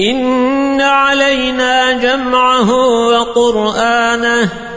إن علينا جمعه وقرآنه